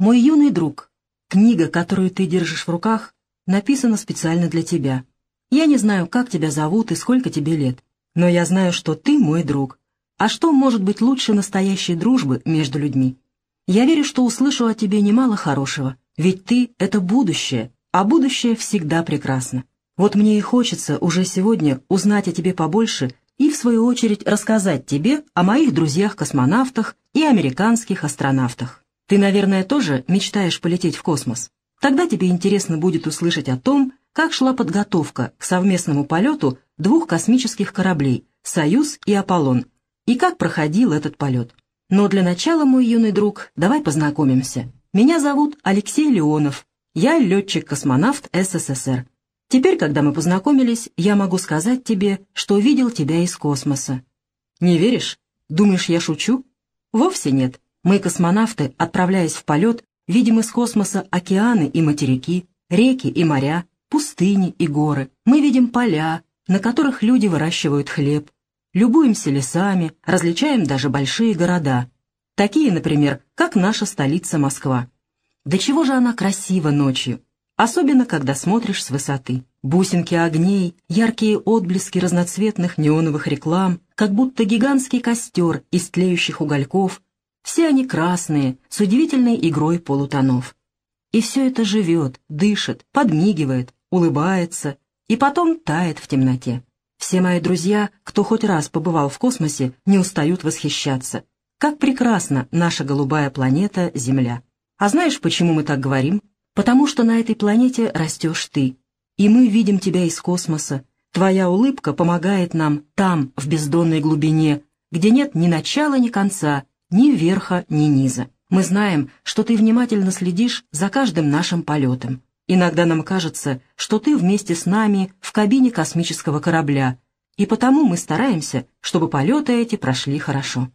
Мой юный друг, книга, которую ты держишь в руках, написана специально для тебя. Я не знаю, как тебя зовут и сколько тебе лет, но я знаю, что ты мой друг. А что может быть лучше настоящей дружбы между людьми? Я верю, что услышу о тебе немало хорошего, ведь ты — это будущее, а будущее всегда прекрасно. Вот мне и хочется уже сегодня узнать о тебе побольше и, в свою очередь, рассказать тебе о моих друзьях-космонавтах и американских астронавтах. Ты, наверное, тоже мечтаешь полететь в космос? Тогда тебе интересно будет услышать о том, как шла подготовка к совместному полету двух космических кораблей «Союз» и «Аполлон», и как проходил этот полет. Но для начала, мой юный друг, давай познакомимся. Меня зовут Алексей Леонов, я летчик-космонавт СССР. Теперь, когда мы познакомились, я могу сказать тебе, что видел тебя из космоса. Не веришь? Думаешь, я шучу? Вовсе нет. Мы, космонавты, отправляясь в полет, видим из космоса океаны и материки, реки и моря, пустыни и горы. Мы видим поля, на которых люди выращивают хлеб, любуемся лесами, различаем даже большие города. Такие, например, как наша столица Москва. До чего же она красива ночью, особенно когда смотришь с высоты. Бусинки огней, яркие отблески разноцветных неоновых реклам, как будто гигантский костер из тлеющих угольков, все они красные, с удивительной игрой полутонов. И все это живет, дышит, подмигивает, улыбается и потом тает в темноте. Все мои друзья, кто хоть раз побывал в космосе, не устают восхищаться. Как прекрасна наша голубая планета Земля. А знаешь, почему мы так говорим? Потому что на этой планете растешь ты, и мы видим тебя из космоса. Твоя улыбка помогает нам там, в бездонной глубине, где нет ни начала, ни конца, ни верха, ни низа. Мы знаем, что ты внимательно следишь за каждым нашим полетом. Иногда нам кажется, что ты вместе с нами в кабине космического корабля, и потому мы стараемся, чтобы полеты эти прошли хорошо.